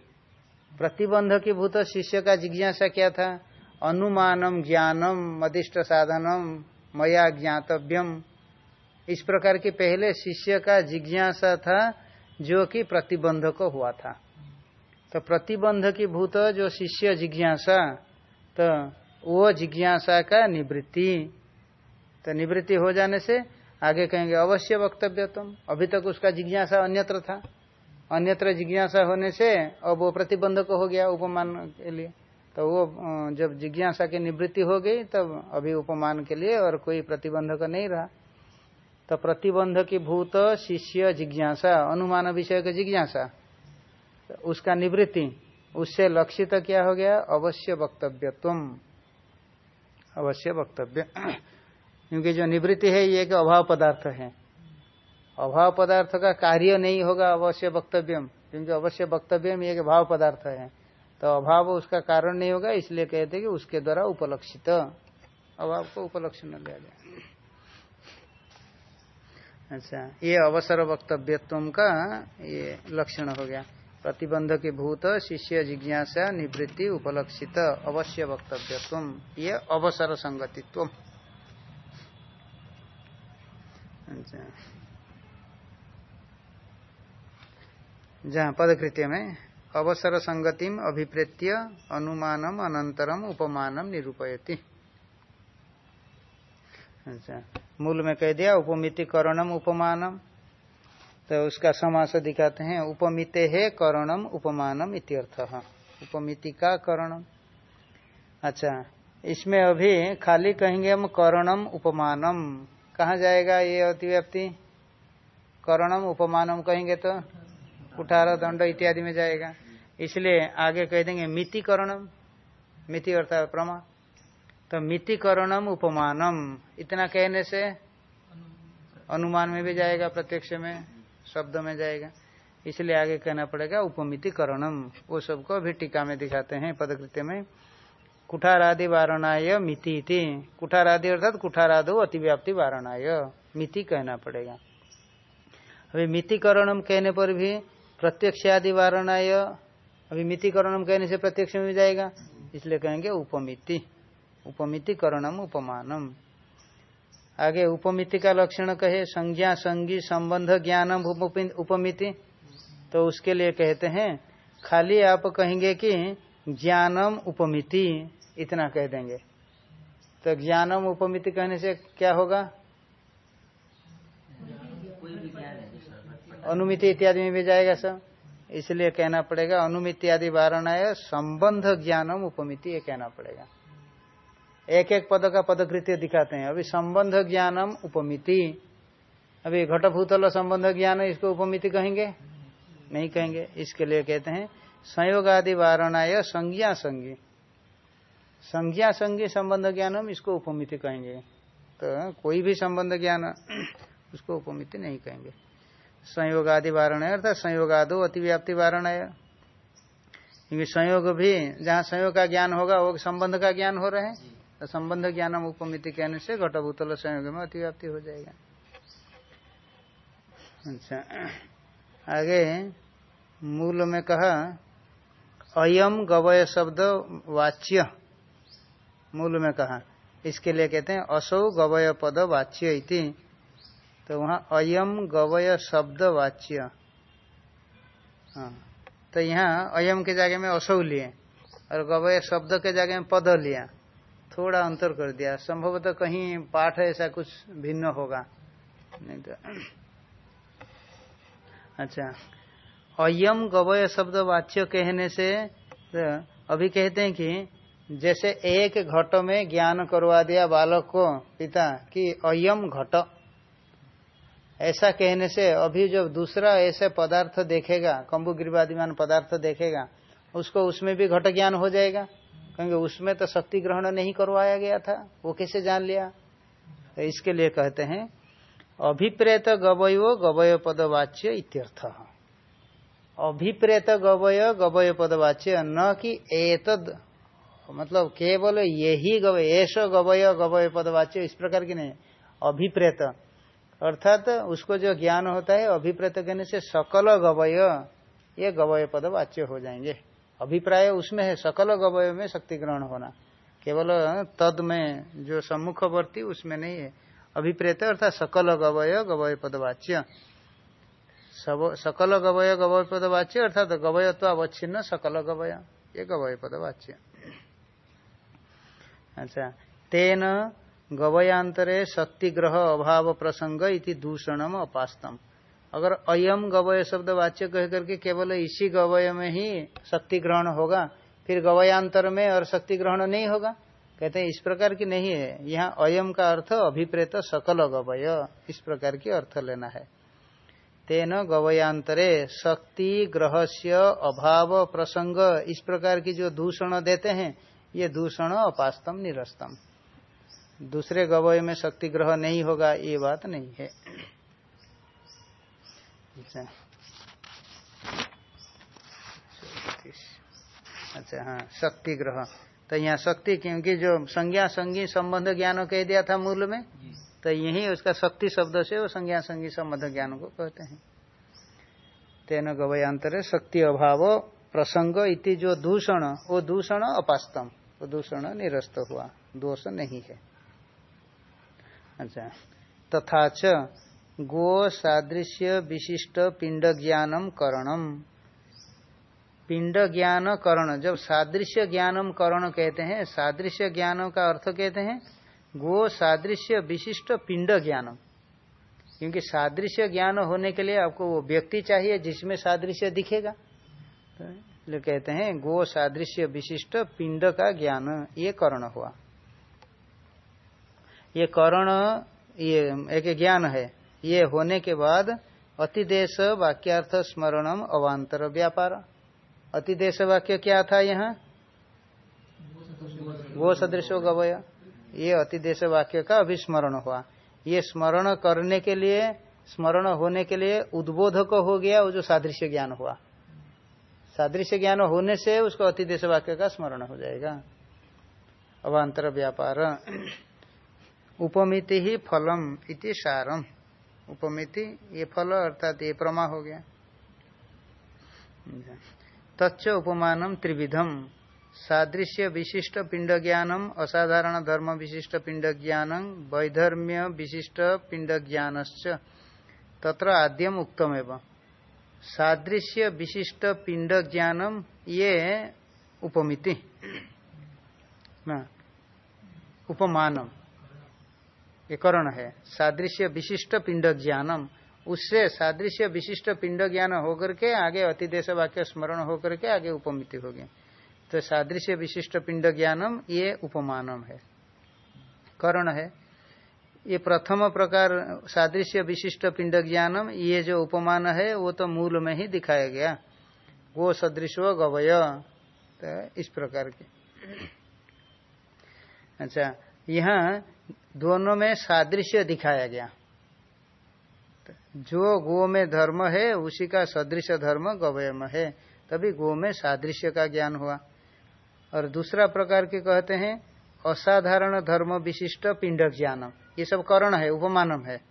प्रतिबंध की भूत शिष्य का जिज्ञासा क्या था? अनुमानम ज्ञानम मदिष्ट साधनम, मया ज्ञातव्यम। इस प्रकार की पहले शिष्य का जिज्ञासा था, जो कि प्रतिबंध को हुआ था। तो प्रतिबंध की भूत जो शिष्य जिज्ञासा तो वो जिज्ञासा का निवृत्ति। तो निवृत्ति हो जाने से आगे कहेंगे, अवश्य वक्तव्य तुम। अभी तक उसका जिज्ञासा अन्यत्र था। अन्यत्र जिज्ञासा होने से अब वो प्रतिबंधक हो गया उपमान के लिए। तो वो जब जिज्ञासा की निवृत्ति हो गई, तब अभी उपमान के लिए और कोई प्रतिबंधक नहीं रहा। तो प्रतिबंध की भूत शिष्य जिज्ञासा, अनुमान विषय का जिज्ञासा। उसका निवृत्ति, उससे लक्षित क्या हो गया? अवश्य वक्तव्य तुम अवश्य वक्तव्य। क्योंकि जो निवृत्ति है, ये एक अभाव पदार्थ है। अभाव पदार्थ का कार्य नहीं होगा अवश्य वक्तव्यम। क्योंकि अवश्य वक्तव्यम एक भाव पदार्थ है। तो अभाव उसका कारण नहीं होगा, इसलिए कहते कि उसके द्वारा उपलक्षित। अभाव को उपलक्षण लिया गया। अच्छा ये अवसर वक्तव्यत्व का ये लक्षण हो गया। प्रतिबंध के भूत शिष्य जिज्ञासा, निवृत्ति, उपलक्षित, अवश्य वक्तव्य ये अवसर संगतित्व। अच्छा। जहाँ पदकृत्य में, अवसर संगतिम अभिप्रेत्य, अनुमानम अनंतरम उपमानम निरूपयति। अच्छा। मूल में कह दिया उपमितिकरणम उपमानम। तो उसका समास दिखाते हैं, उपमिते है करणम, उपमानम इत्यर्थ। उपमिति का करणम। अच्छा इसमें अभी खाली कहेंगे हम करणम, उपमानम। कहा जाएगा ये अतिव्याप्ति? करणम, उपमानम कहेंगे तो? कुठार दंड इत्यादि में जाएगा। इसलिए आगे कह देंगे मिति करणम। मिति अर्थात प्रमा। तो मिति करणम, उपमानम। इतना कहने से अनुमान में भी जाएगा प्रत्यक्ष में। शब्द में जाएगा। इसलिए आगे कहना पड़ेगा उपमिति करणम वो सबको अभी टीका में दिखाते हैं, पदकृत्य में। कुठारादि वारणाय मिति कुठारादि अर्थात कुठारादो अतिव्याप्ति वारणाय। मिति कहना पड़ेगा। अभी मितिकरणम कहने पर भी प्रत्यक्ष आदि वारणाय, अभी मितिकरणम कहने से प्रत्यक्ष में जाएगा। इसलिए कहेंगे उपमिति। उपमिति करणम उपमानम। आगे उपमिति का लक्षण कहे, संज्ञा, संगी, संबंध ज्ञान उपमिति। तो उसके लिए कहते हैं, खाली आप कहेंगे कि ज्ञानम उपमिति, इतना कह देंगे। तो ज्ञानम उपमिति कहने से क्या होगा? अनुमिति इत्यादि में भी जाएगा सब। इसलिए कहना पड़ेगा, अनुमिति आदि वारणाय संबंध ज्ञानम उपमिति, ये कहना पड़ेगा। एक एक पद का पदकृत्य दिखाते हैं। अभी संबंध ज्ञानम उपमिति। अभी घटभूतल संबंध ज्ञान, इसको उपमिति कहेंगे? नहीं कहेंगे। इसके लिए कहते हैं संयोग आदि वारणाय संज्ञा संज्ञी। संज्ञा संज्ञी संबंध ज्ञानम, इसको उपमिति कहेंगे। तो कोई भी संबंध ज्ञान, *clears throat* उसको उपमिति नहीं कहेंगे। संयोग आदि वारण है अर्थात संयोग आदो अतिव्याप्ति वारण है क्योंकि संयोग भी, जहाँ संयोग का ज्ञान होगा, वो संबंध का ज्ञान हो रहे हैं। संबंध ज्ञान उपमिति कहने से घटभूतल संयोग में अतिव्याप्ति हो जाएगा। अच्छा। आगे मूल में कहा, अयम गवय शब्द वाच्य। मूल में कहा, इसके लिए कहते हैं, असौ गवय पद वाच्य इति। तो वहाँ अयम गवय शब्द वाच्य। हाँ। तो यहाँ अयम के जगह में असौ लिए, और गवय शब्द के जगह में पद लिया थोड़ा अंतर कर दिया। संभवतः कहीं पाठ ऐसा कुछ भिन्न होगा। नहीं तो अच्छा। अयम गवय शब्द वाच्य कहने से तो अभी कहते हैं कि जैसे एक घट में ज्ञान करवा दिया बालक को पिता कि अयम घट। ऐसा कहने से अभी जब दूसरा ऐसे पदार्थ देखेगा कम्बु गिरिवादिमान पदार्थ देखेगा, उसको उसमें भी घट ज्ञान हो जाएगा। क्योंकि उसमें तो शक्ति ग्रहण नहीं करवाया गया था, वो कैसे जान लिया? तो इसके लिए कहते हैं, अभिप्रेत गवयो गवय पदवाच्य इत्यर्थ। अभिप्रेत गवय गवय पदवाच्य न कि एतद मतलब केवल यही गवय ऐसा गवय गवय पदवाच्य, इस प्रकार की नहीं। अभिप्रेत, अर्थात उसको जो ज्ञान होता है, अभिप्रेत कहने से सकल गवय, ये गवय पद वाच्य हो जाएँगे। अभिप्राय उसमें है, सकल गवय में शक्ति ग्रहण होना। केवल तद में जो सम्मुखवर्ती, उसमें नहीं है। अभिप्रेत अर्थात सकल गवय गवय पद वाच्य सकल गवय गवय पद वाच्य अर्थात गवयत्वावच्छिन्न सकल गवय ये गवय पद वाच्य अच्छा। तेन गवयांतरे शक्ति ग्रह अभाव प्रसंग इति दूषणम अपास्तम। अगर अयम गवय शब्द वाच्य कह करके केवल इसी गवय में ही शक्ति ग्रहण होगा, फिर गवयांतर में और शक्ति ग्रहण नहीं होगा। कहते हैं, इस प्रकार की नहीं है। यहाँ अयम का अर्थ अभिप्रेत सकल गवय, इस प्रकार की अर्थ लेना है। तेन गवयांतरे शक्ति ग्रह अभाव प्रसंग, इस प्रकार की जो दूषण देते हैं, ये दूषण अपास्तम निरस्तम। दूसरे गवय में शक्ति ग्रह नहीं होगा, ये बात नहीं है। अच्छा। अच्छा हाँ शक्ति ग्रह। तो यहाँ शक्ति क्योंकि जो संज्ञा संगी संबंध ज्ञान कह दिया था मूल में तो यही उसका शक्ति शब्द से वो संज्ञा संगी संबंध ज्ञान को कहते हैं। तेन गवयांतर शक्ति अभाव प्रसंग इति जो दूषण वो दूषण अपास्तम वो दूषण निरस्त हुआ दोष नहीं है। अच्छा। तथा च गो सादृश्य विशिष्ट पिंड ज्ञानम करणम। पिंड ज्ञान करण, जब सादृश्य ज्ञानम करण कहते हैं, सादृश्य ज्ञानों का अर्थ कहते हैं, गो सादृश्य विशिष्ट पिंड ज्ञानम क्योंकि सादृश्य ज्ञान होने के लिए आपको वो व्यक्ति चाहिए जिसमें सादृश्य दिखेगा। तो कहते हैं, गो सादृश्य विशिष्ट पिंड का ज्ञान, ये करण हुआ। ये करण, ये एक ज्ञान है। ये होने के बाद अतिदेश वाक्यार्थ स्मरणम अवान्तर व्यापार। अतिदेश वाक्य क्या था यहाँ? वो सदृशो गवय। ये अतिदेश वाक्य का अभिस्मरण हुआ। ये स्मरण करने के लिए, स्मरण होने के लिए उद्बोधक हो गया वो जो सादृश्य ज्ञान हुआ। सादृश्य ज्ञान होने से उसको अतिदेश वाक्य का स्मरण हो जाएगा। अवान्तर व्यापार। *clears throat* उपमिति ही फलम इति सारम। उपमिति, ये फल अर्थात ये प्रमा हो गया। तच्च उपमानम त्रिविधम, सादृश्य विशिष्ट पिंड ज्ञानम असाधारण धर्म विशिष्ट पिंड ज्ञानम वैधर्म्य विशिष्ट पिंड ज्ञान तत्र आद्यम उक्तम एवं। सादृश्य विशिष्ट पिंड ज्ञानम ये उपमिति। उपमानम। करण है। सादृश्य विशिष्ट पिंड ज्ञानम। उससे सादृश्य विशिष्ट पिंड ज्ञान होकर के आगे अतिदेश वाक्य स्मरण होकर के आगे उपमिति होगी तो सादृश्य विशिष्ट पिंड ज्ञानम, ये उपमानम है। करण है। ये प्रथम प्रकार सादृश्य विशिष्ट पिंड ज्ञानम, ये जो उपमान है, वो तो मूल में ही दिखाया गया। वो सदृश गवय। तो इस प्रकार के। अच्छा यहाँ दोनों में सादृश्य दिखाया गया। जो गो में धर्म है, उसी का सदृश धर्म गवय में है। तभी गो में सादृश्य का ज्ञान हुआ। और दूसरा प्रकार के कहते हैं, असाधारण धर्म विशिष्ट पिंड ज्ञानम। ये सब करण है, उपमानम है।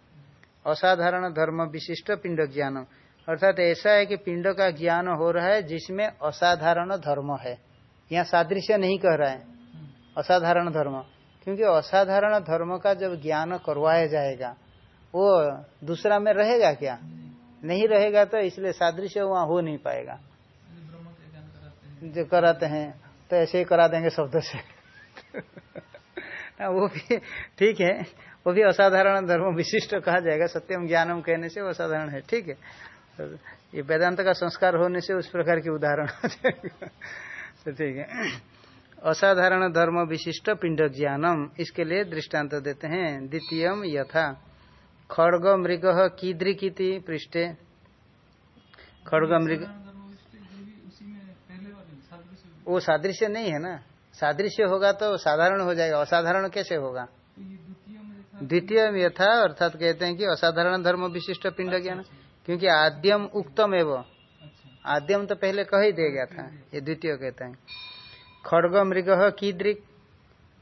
असाधारण धर्म विशिष्ट पिंड ज्ञानम। अर्थात ऐसा है कि पिंड का ज्ञान हो रहा है, जिसमें असाधारण धर्म है। यहाँ सादृश्य नहीं कह रहा है। असाधारण धर्म। क्योंकि असाधारण धर्म का जब ज्ञान करवाया जाएगा, वो दूसरा में रहेगा क्या? नहीं रहेगा तो इसलिए सादृश्य वहाँ हो नहीं पाएगा। जो कराते हैं तो ऐसे ही करा देंगे शब्द से। *laughs* वो भी ठीक है, वो भी असाधारण धर्म विशिष्ट कहा जाएगा, सत्यम ज्ञानम कहने से वो असाधारण है, ठीक है। तो ये वेदांत का संस्कार होने से उस प्रकार की उदाहरण हो जाएगा। *laughs* तो ठीक है। असाधारण धर्म विशिष्ट पिंड ज्ञानम इसके लिए दृष्टांत देते हैं। द्वितीय यथा। खड़ग मृग कीदृकी पृष्ठे। खड़ग मृग वो सादृश्य नहीं है ना? सादृश्य होगा तो साधारण हो जाएगा। असाधारण कैसे होगा? द्वितीय यथा, अर्थात कहते हैं कि असाधारण धर्म विशिष्ट पिंड ज्ञान क्योंकि आद्यम उक्तम एवं आद्यम तो पहले कह ही दे गया था। ये द्वितीय कहते हैं। खड़ग मृग कीदृक?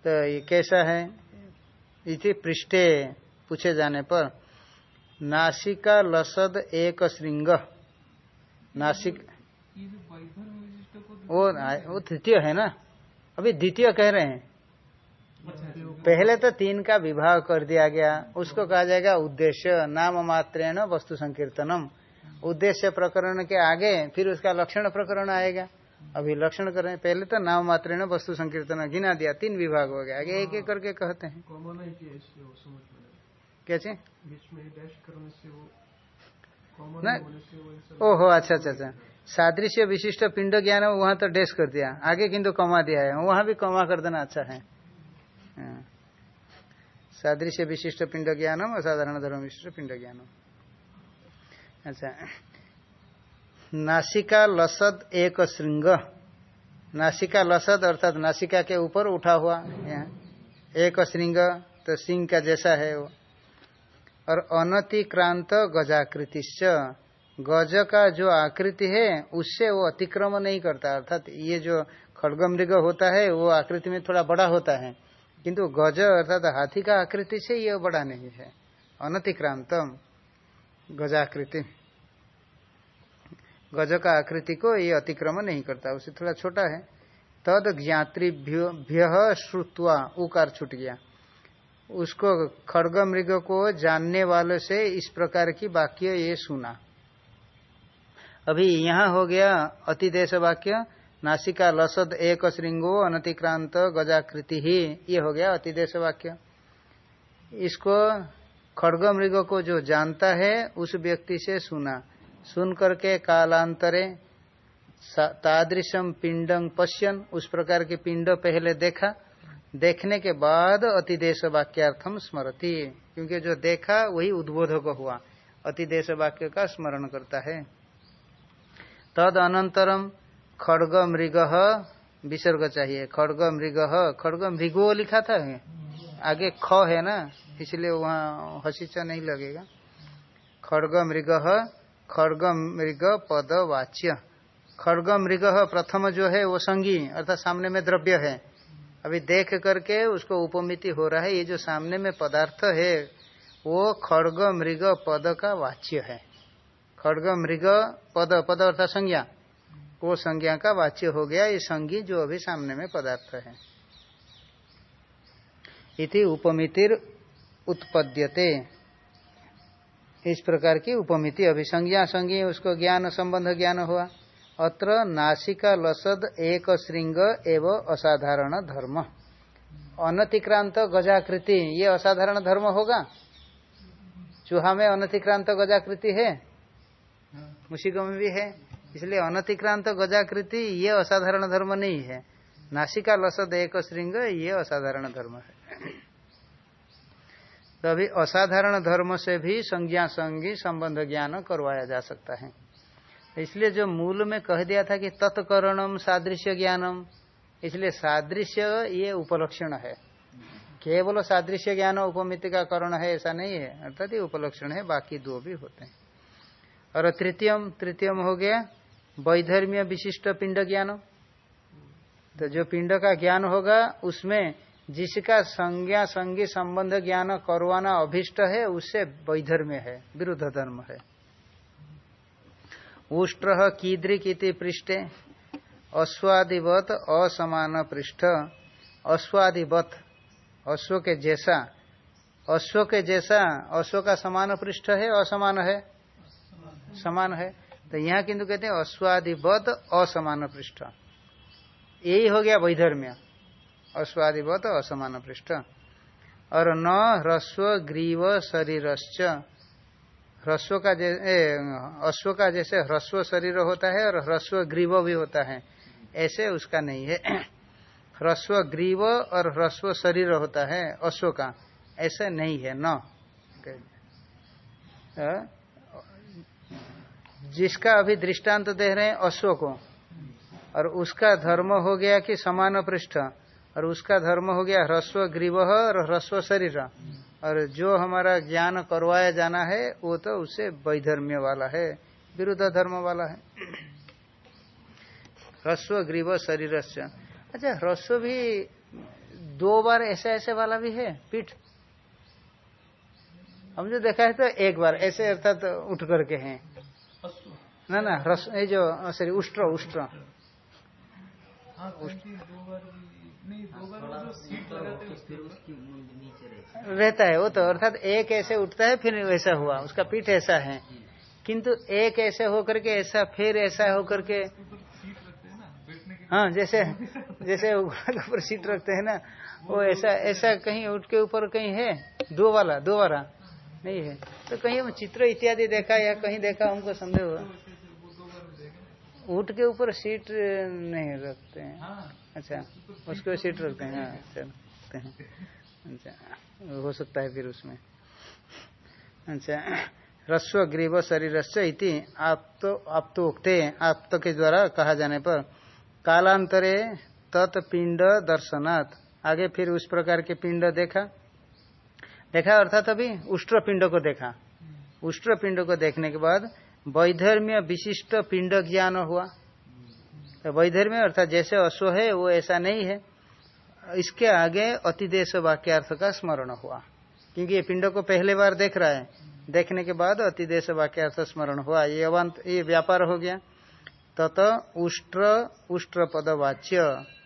तो ये कैसा है? इति पृष्ठे पूछे जाने पर, नासिका लसद एक श्रृंग। नासिक वो वो तृतीय है ना? अभी द्वितीय कह रहे हैं। पहले तो तीन का विभाग कर दिया गया। उसको कहा जाएगा उद्देश्य, नाम मात्रेण वस्तु संकीर्तनम। उद्देश्य प्रकरण के आगे फिर उसका लक्षण प्रकरण आएगा। अभी लक्षण कर रहे हैं। पहले तो नाम मात्रेण वस्तु संकीर्तन गिना दिया तीन विभाग हो गया। आगे एक एक करके कहते हैं। कैसे ओहो अच्छा अच्छा अच्छा। सादृश्य विशिष्ट पिंड ज्ञान वहाँ तो डेस कर दिया। आगे किंतु कमा दिया है। वहाँ भी कमा कर देना अच्छा है। हाँ। सादृश्य विशिष्ट पिंड ज्ञानम असाधारण धर्म विशिष्ट पिंड ज्ञानम। अच्छा। नासिका लसद एक श्रृंग। नासिका लसद अर्थात नासिका के ऊपर उठा हुआ यहाँ। एक श्रृंग तो सिंह का जैसा है वो। और अनतिक्रांत गजाकृति गज का जो आकृति है, उससे वो अतिक्रमण नहीं करता। अर्थात ये जो खड़गमृग होता है, वो आकृति में थोड़ा बड़ा होता है। किंतु गज अर्थात हाथी का आकृति से ये बड़ा नहीं है। अनतिक्रांतम गजाकृति। गज का आकृति को ये अतिक्रमण नहीं करता, उसे थोड़ा छोटा है। तद ज्ञातृभ्य श्रुत्वा, उकार छूट गया। उसको खड़ग मृग को जानने वालों से इस प्रकार की वाक्य ये सुना। अभी यहाँ हो गया अतिदेश वाक्य, नासिका लसद एक श्रृंगो अनतिक्रांत गजाकृति ही, ये हो गया अतिदेश वाक्य। इसको खड़ग मृग को जो जानता है, उस व्यक्ति से सुना। सुन करके कालांतरे तादृशम पिंडं पश्यन। उस प्रकार के पिंड पहले देखा। देखने के बाद अतिदेश वाक्यार्थम स्मरती। क्योंकि जो देखा, वही उद्बोधक हुआ। अतिदेश वाक्य का स्मरण करता है। तद अनंतरम खड़ग मृग विसर्ग चाहिए। खड़ग मृग खड़ग मृगो लिखा था आगे ख है ना? इसलिए वहाँ हसीचा नहीं लगेगा। खड़ग मृग खड़ग मृग पद वाच्य खड़ग मृग प्रथम जो है, वो संगी, अर्थात सामने में द्रव्य है। अभी देख करके उसको उपमिति हो रहा है, ये जो सामने में पदार्थ है, वो खड़ग मृग पद का वाच्य है। खड़ग मृग पद पद अर्थात संज्ञा, वो संज्ञा का वाच्य हो गया, ये संज्ञी जो अभी सामने में पदार्थ है। इति उपमितिर उत्पद्यते। इस प्रकार की उपमिति अभी संज्ञा संज्ञा उसको ज्ञान संबंध ज्ञान हुआ। अत्र नासिका लसद एक श्रृंग एवं असाधारण धर्म। अनतिक्रांत गजाकृति, ये असाधारण धर्म होगा? चूहा में अनतिक्रांत गजाकृति है? मुशिकों में भी है। इसलिए अनतिक्रांत गजाकृति, ये असाधारण धर्म नहीं है। नासिका लसद एक श्रृंग, ये असाधारण धर्म है। तो अभी असाधारण धर्म से भी संज्ञा संगी संबंध ज्ञान करवाया जा सकता है। इसलिए जो मूल में कह दिया था कि तत्करणम सादृश्य ज्ञानम, इसलिए सादृश्य ये उपलक्षण है। केवल सादृश्य ज्ञान उपमिति का करण है, ऐसा नहीं है। अर्थात ये उपलक्षण है, बाकी दो भी होते हैं। और तृतीयम तृतीयम हो गया, वैधर्म्य विशिष्ट पिंड ज्ञान तो जो पिंड का ज्ञान होगा, उसमें जिसका संज्ञा संगी संबंध ज्ञान करवाना अभिष्ट है उससे वैधर्म्य है, विरुद्ध धर्म है। उष्ट्र कीदृक पृष्ठे, अश्वादिवत असमान पृष्ठ। अश्वादिवत अश्व के जैसा अश्व के जैसा अश्व का समान पृष्ठ है, असमान है? समान है। तो यहाँ किंतु कहते हैं, अश्वादिवत असमान पृष्ठ। यही हो गया वैधर्म्य। अश्वादिवत असमान पृष्ठ। और न ह्रस्व ग्रीव शरीरश्च। ह्रस्व का जैसे अश्व का जैसे ह्रस्व शरीर होता है और ह्रस्व ग्रीव भी होता है। ऐसे उसका नहीं है। *clears throat* ह्रस्व ग्रीव और ह्रस्व शरीर होता है अश्व का। ऐसे नहीं है, न। जिसका अभी दृष्टांत दे रहे हैं अश्व को। और उसका धर्म हो गया कि समान पृष्ठ। और उसका धर्म हो गया ह्रस्व ग्रीव और ह्रस्व शरीर। और जो हमारा ज्ञान करवाया जाना है, वो तो उसे वैधर्म्य वाला है, विरुद्ध धर्म वाला है। ह्रस्व ग्रीव शरीर अच्छा ह्रस्व भी दो बार ऐसे ऐसे वाला भी है, पीठ? हम जो देखा है तो एक बार ऐसे अर्थात तो उठ करके हैं। ना ना ये जो सॉरी उष्ट्र उष्ट्र। रहता है। वो तो अर्थात एक ऐसे उठता है फिर वैसा हुआ उसका पीठ ऐसा है। किंतु एक ऐसे होकर के ऐसा फिर ऐसा होकर के हाँ जैसे जैसे ऊपर सीट रखते हैं ना वो ऐसा ऐसा कहीं उठ के ऊपर कहीं है दो वाला दो वाला नहीं है। तो कहीं हम चित्र इत्यादि देखा या कहीं देखा हमको संदेह हुआ। ऊट के ऊपर सीट नहीं रखते हैं। अच्छा उसको सीट रखते हैं हाँ हैं। अच्छा हो सकता है फिर उसमें। अच्छा रस्व ग्रीव शरीर इति आप तो आप तो उगते आप तो के द्वारा कहा जाने पर कालांतरे तत्पिंड दर्शनात्। आगे फिर उस प्रकार के पिंड देखा। देखा अर्थात अभी उष्ट्र पिंड को देखा। उष्ट्र पिंड को देखने के बाद वैधर्म्य विशिष्ट पिंड ज्ञान हुआ। तो अर्थात जैसे अश्व है, वो ऐसा नहीं है। इसके आगे अतिदेश वाक्यार्थ का स्मरण हुआ। क्योंकि ये पिंड को पहले बार देख रहा है। देखने के बाद अतिदेश वाक्यार्थ स्मरण हुआ। ये अवंत, ये व्यापार हो गया। तत उष्ट्र उष्ट्र पद वाच्य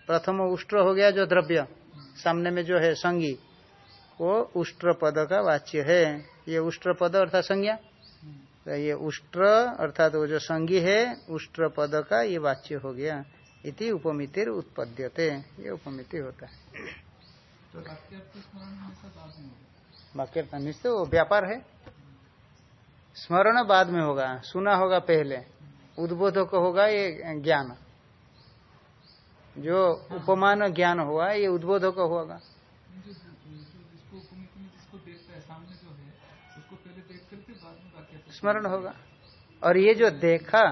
प्रथम उष्ट्र हो गया जो द्रव्य। सामने में जो है संगी, वो उष्ट्र पद का वाच्य है। ये उष्ट्र पद अर्थात संज्ञा। तो ये उष्ट्र अर्थात वो जो संगी है उष्ट्र पद का ये वाच्य हो गया। इति उपमितिर उत्पद्यते। ये उपमिति होता है। तो वाक्य निश्चित वो व्यापार है। स्मरण बाद में होगा। सुना होगा पहले। उद्बोधक होगा ये ज्ञान। जो उपमान ज्ञान हुआ ये उद्बोधक होगा। स्मरण होगा। और ये जो देखा,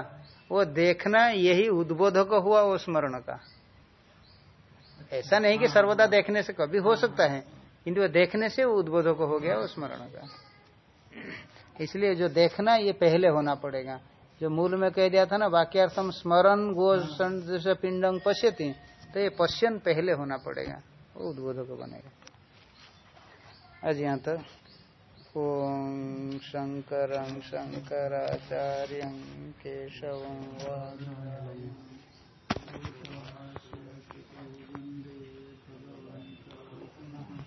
वो देखना यही उद्बोधक हुआ वो स्मरण का। ऐसा नहीं कि सर्वदा देखने से कभी हो सकता है, किंतु देखने से उद्बोधक हो गया वो स्मरण का। इसलिए जो देखना, ये पहले होना पड़ेगा। जो मूल में कह दिया था ना, वाक्यार्थम स्मरण गो पिंडम पश्यति तो ये पश्यन पहले होना पड़ेगा, वो उद्बोधक बनेगा। आज यहाँ तक ओम शंकर शंकरचार्य केशव